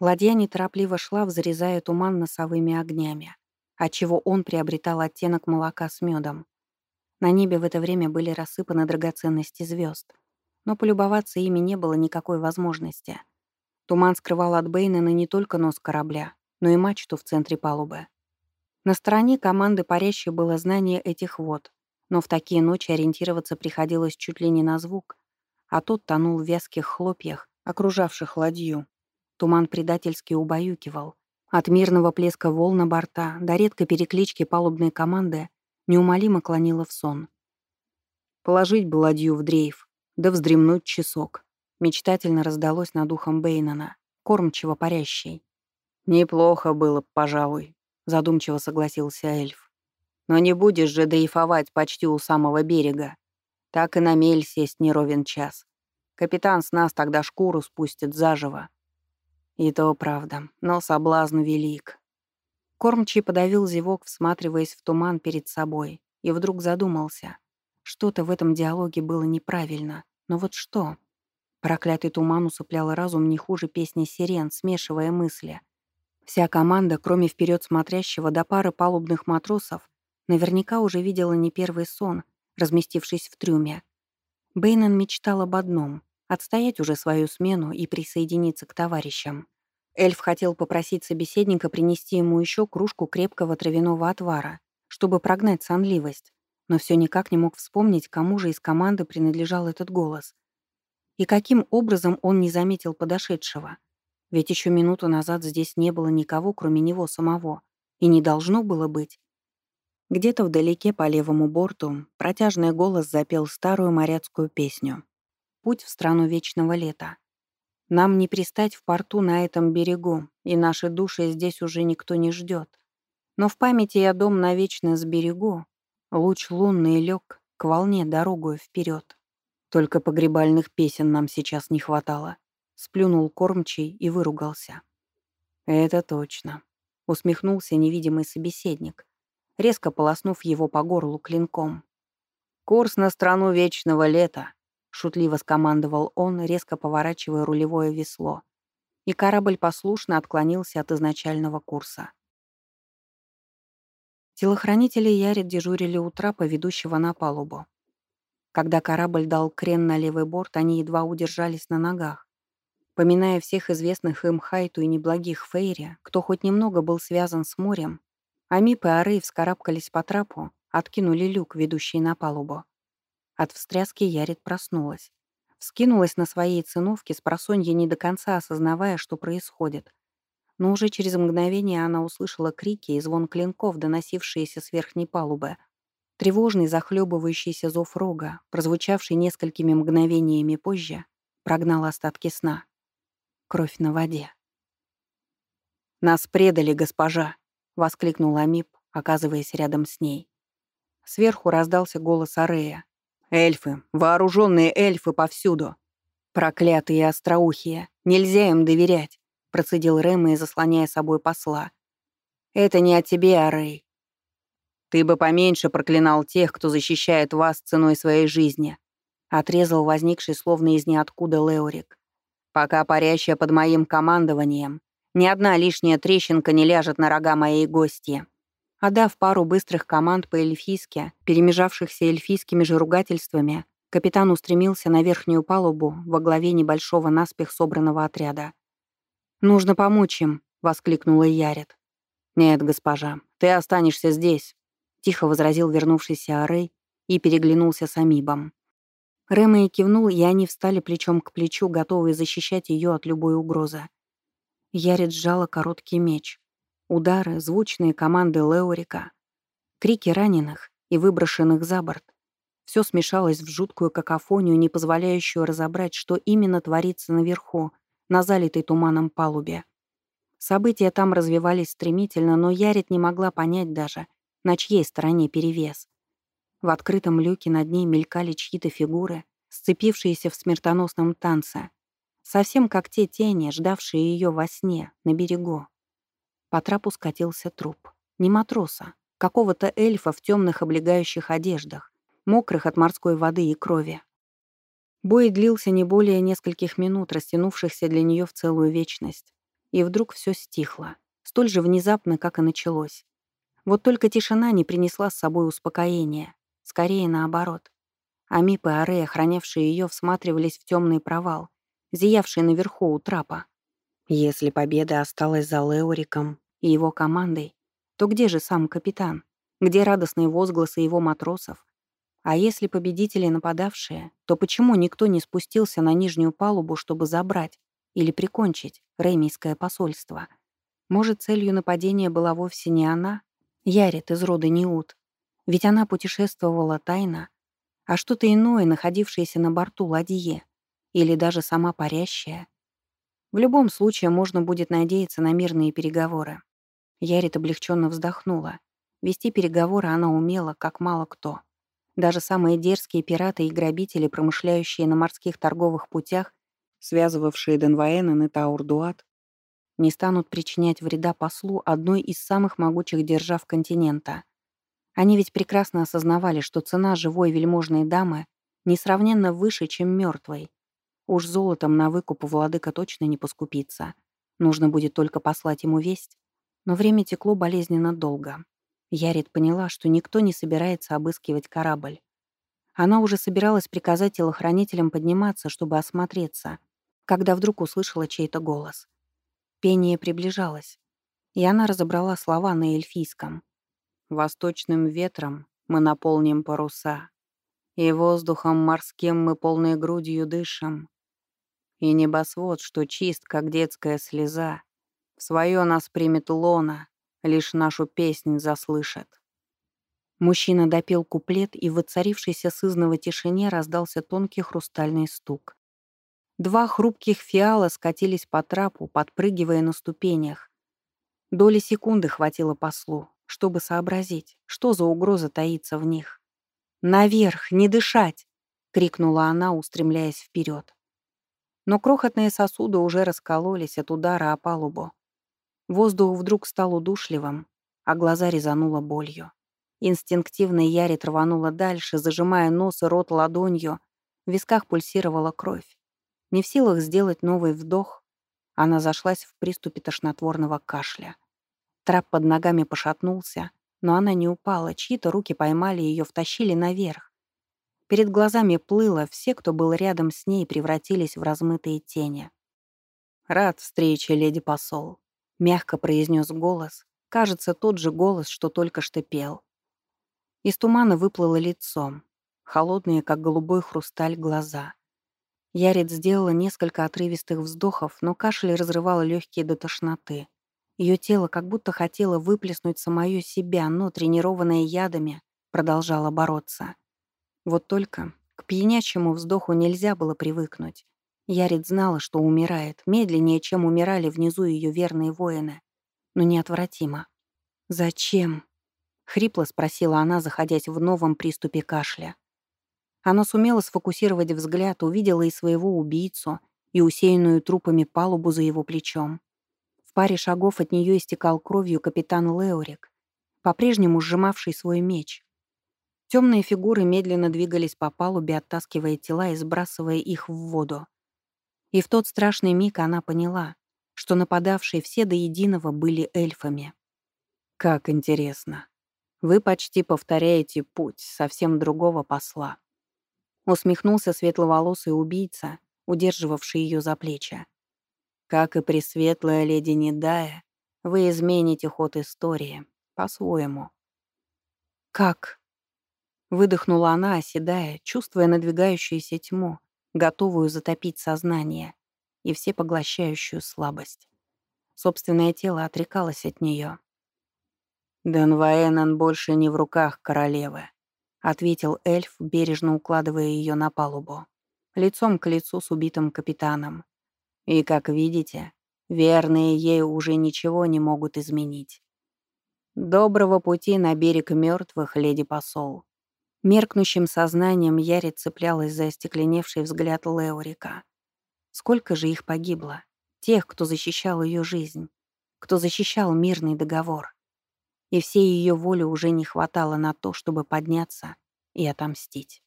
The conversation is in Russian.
Ладья неторопливо шла, взрезая туман носовыми огнями, отчего он приобретал оттенок молока с медом. На небе в это время были рассыпаны драгоценности звезд, но полюбоваться ими не было никакой возможности. Туман скрывал от Бейнена не только нос корабля, но и мачту в центре палубы. На стороне команды парящей было знание этих вод, но в такие ночи ориентироваться приходилось чуть ли не на звук, а тот тонул в вязких хлопьях, окружавших ладью. Туман предательски убаюкивал. От мирного плеска волн на борта до редкой переклички палубной команды неумолимо клонило в сон. Положить бы ладью в дрейф, да вздремнуть часок. Мечтательно раздалось над ухом Бейнона, кормчиво парящий. «Неплохо было, пожалуй», — задумчиво согласился эльф. «Но не будешь же дрейфовать почти у самого берега. Так и на мель сесть не ровен час. Капитан с нас тогда шкуру спустит заживо. И то правда, но соблазн велик. Кормчий подавил зевок, всматриваясь в туман перед собой, и вдруг задумался. Что-то в этом диалоге было неправильно. Но вот что? Проклятый туман усыплял разум не хуже песни сирен, смешивая мысли. Вся команда, кроме вперед смотрящего до пары палубных матросов, наверняка уже видела не первый сон, разместившись в трюме. Бейнон мечтал об одном — отстоять уже свою смену и присоединиться к товарищам. Эльф хотел попросить собеседника принести ему еще кружку крепкого травяного отвара, чтобы прогнать сонливость, но все никак не мог вспомнить, кому же из команды принадлежал этот голос. И каким образом он не заметил подошедшего. Ведь еще минуту назад здесь не было никого, кроме него самого. И не должно было быть. Где-то вдалеке по левому борту протяжный голос запел старую моряцкую песню. «Путь в страну вечного лета». Нам не пристать в порту на этом берегу, и наши души здесь уже никто не ждет. Но в памяти я дом навечно сберегу. Луч лунный лег к волне дорогою вперед. Только погребальных песен нам сейчас не хватало. Сплюнул кормчий и выругался. «Это точно», — усмехнулся невидимый собеседник, резко полоснув его по горлу клинком. «Курс на страну вечного лета», — шутливо скомандовал он, резко поворачивая рулевое весло. И корабль послушно отклонился от изначального курса. Телохранители Ярит дежурили у трапа, ведущего на палубу. Когда корабль дал крен на левый борт, они едва удержались на ногах. Поминая всех известных им Хайту и неблагих Фейри, кто хоть немного был связан с морем, Амип и Ары вскарабкались по трапу, откинули люк, ведущий на палубу. От встряски Ярит проснулась. Вскинулась на своей циновке, с просонья не до конца осознавая, что происходит. Но уже через мгновение она услышала крики и звон клинков, доносившиеся с верхней палубы. Тревожный, захлебывающийся зов рога, прозвучавший несколькими мгновениями позже, прогнал остатки сна. Кровь на воде. «Нас предали, госпожа!» — воскликнул Амип, оказываясь рядом с ней. Сверху раздался голос Арея. «Эльфы, вооруженные эльфы повсюду!» «Проклятые остроухие! Нельзя им доверять!» — процедил Рэма, заслоняя собой посла. «Это не о тебе, Арей. Ты бы поменьше проклинал тех, кто защищает вас ценой своей жизни», — отрезал возникший словно из ниоткуда Леорик. «Пока парящая под моим командованием, ни одна лишняя трещинка не ляжет на рога моей гости. Отдав пару быстрых команд по-эльфийски, перемежавшихся эльфийскими же ругательствами, капитан устремился на верхнюю палубу во главе небольшого наспех собранного отряда. «Нужно помочь им», — воскликнула Ярит. «Нет, госпожа, ты останешься здесь», — тихо возразил вернувшийся Арей и переглянулся с Амибом. Рэма и кивнул, и они встали плечом к плечу, готовые защищать ее от любой угрозы. Ярит сжала короткий меч. Удары, звучные команды Леорика, крики раненых и выброшенных за борт. Все смешалось в жуткую какофонию, не позволяющую разобрать, что именно творится наверху, на залитой туманом палубе. События там развивались стремительно, но Ярит не могла понять даже, на чьей стороне перевес. В открытом люке над ней мелькали чьи-то фигуры, сцепившиеся в смертоносном танце. Совсем как те тени, ждавшие ее во сне, на берегу. По трапу скатился труп. Не матроса, какого-то эльфа в темных облегающих одеждах, мокрых от морской воды и крови. Бой длился не более нескольких минут, растянувшихся для нее в целую вечность. И вдруг все стихло, столь же внезапно, как и началось. Вот только тишина не принесла с собой успокоения, скорее наоборот. Амип и Аре, охранявшие ее, всматривались в темный провал, зиявший наверху у трапа. Если победа осталась за Леориком и его командой, то где же сам капитан? Где радостные возгласы его матросов? А если победители нападавшие, то почему никто не спустился на нижнюю палубу, чтобы забрать или прикончить Реймийское посольство? Может, целью нападения была вовсе не она, Ярит из рода Неут? Ведь она путешествовала тайно, а что-то иное, находившееся на борту ладье, или даже сама парящая. В любом случае можно будет надеяться на мирные переговоры. Ярит облегченно вздохнула. Вести переговоры она умела, как мало кто. Даже самые дерзкие пираты и грабители, промышляющие на морских торговых путях, связывавшие Денваэнен и Таурдуат, не станут причинять вреда послу одной из самых могучих держав континента. Они ведь прекрасно осознавали, что цена живой вельможной дамы несравненно выше, чем мертвой. Уж золотом на выкуп владыка точно не поскупится. Нужно будет только послать ему весть. Но время текло болезненно долго. Ярит поняла, что никто не собирается обыскивать корабль. Она уже собиралась приказать телохранителям подниматься, чтобы осмотреться, когда вдруг услышала чей-то голос. Пение приближалось, и она разобрала слова на эльфийском. «Восточным ветром мы наполним паруса, и воздухом морским мы полной грудью дышим, и небосвод, что чист, как детская слеза, в свое нас примет лона, лишь нашу песнь заслышат. Мужчина допел куплет, и в воцарившейся сызново тишине раздался тонкий хрустальный стук. Два хрупких фиала скатились по трапу, подпрыгивая на ступенях. Доли секунды хватило послу, чтобы сообразить, что за угроза таится в них. «Наверх! Не дышать!» — крикнула она, устремляясь вперед. Но крохотные сосуды уже раскололись от удара о палубу. Воздух вдруг стал удушливым, а глаза резануло болью. Инстинктивно Ярит рванула дальше, зажимая нос и рот ладонью. В висках пульсировала кровь. Не в силах сделать новый вдох, она зашлась в приступе тошнотворного кашля. Трап под ногами пошатнулся, но она не упала, чьи-то руки поймали ее, втащили наверх. Перед глазами плыло, все, кто был рядом с ней, превратились в размытые тени. «Рад встрече, леди посол», Мягко произнес голос, кажется, тот же голос, что только что пел. Из тумана выплыло лицом, холодные, как голубой хрусталь, глаза. Ярит сделала несколько отрывистых вздохов, но кашель разрывал легкие до тошноты. Ее тело как будто хотело выплеснуть самое себя, но, тренированное ядами, продолжало бороться. Вот только к пьянячему вздоху нельзя было привыкнуть. Ярит знала, что умирает, медленнее, чем умирали внизу ее верные воины, но неотвратимо. «Зачем?» — хрипло спросила она, заходясь в новом приступе кашля. Она сумела сфокусировать взгляд, увидела и своего убийцу, и усеянную трупами палубу за его плечом. В паре шагов от нее истекал кровью капитан Леорик, по-прежнему сжимавший свой меч. Темные фигуры медленно двигались по палубе, оттаскивая тела и сбрасывая их в воду. И в тот страшный миг она поняла, что нападавшие все до единого были эльфами. «Как интересно. Вы почти повторяете путь совсем другого посла». Усмехнулся светловолосый убийца, удерживавший ее за плечи. «Как и пресветлая леди Недая, вы измените ход истории по-своему». «Как?» Выдохнула она, оседая, чувствуя надвигающуюся тьму, готовую затопить сознание и всепоглощающую слабость. Собственное тело отрекалось от нее. «Денваэнен больше не в руках королевы», — ответил эльф, бережно укладывая ее на палубу, лицом к лицу с убитым капитаном. «И, как видите, верные ей уже ничего не могут изменить. Доброго пути на берег мертвых, леди-посол. Меркнущим сознанием Яри цеплялась за остекленевший взгляд Леорика. Сколько же их погибло? Тех, кто защищал ее жизнь, кто защищал мирный договор. И всей ее воли уже не хватало на то, чтобы подняться и отомстить.